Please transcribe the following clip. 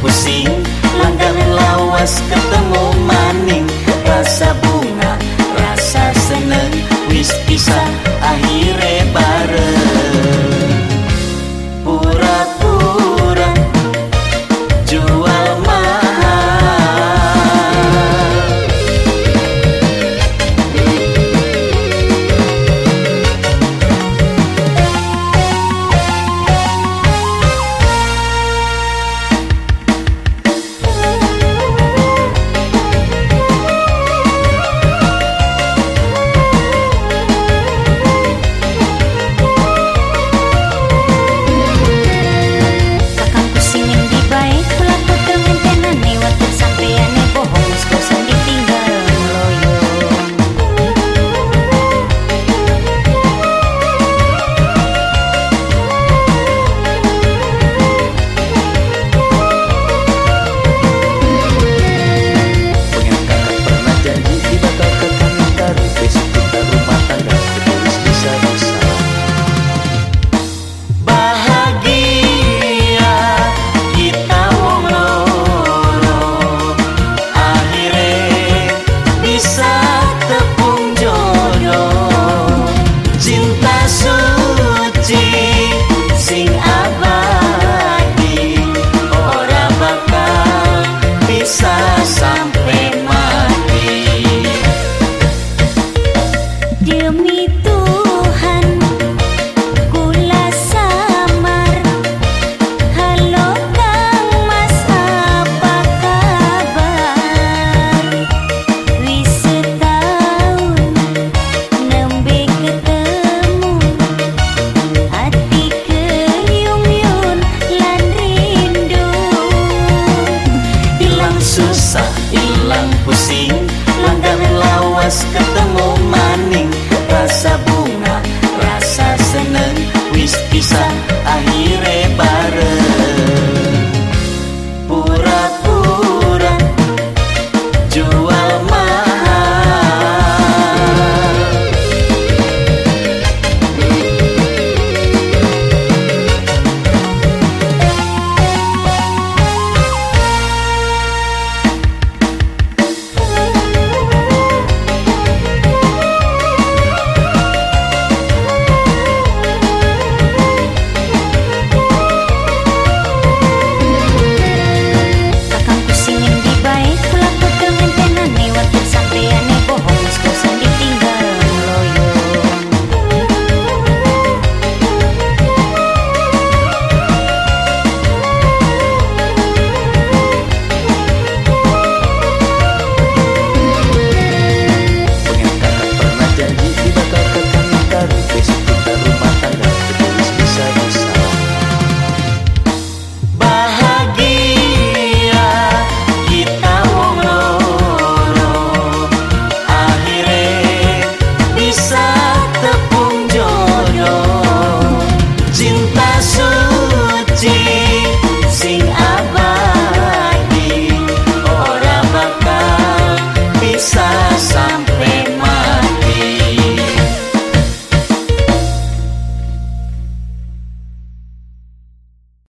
pusing langgar lawas ketemu agita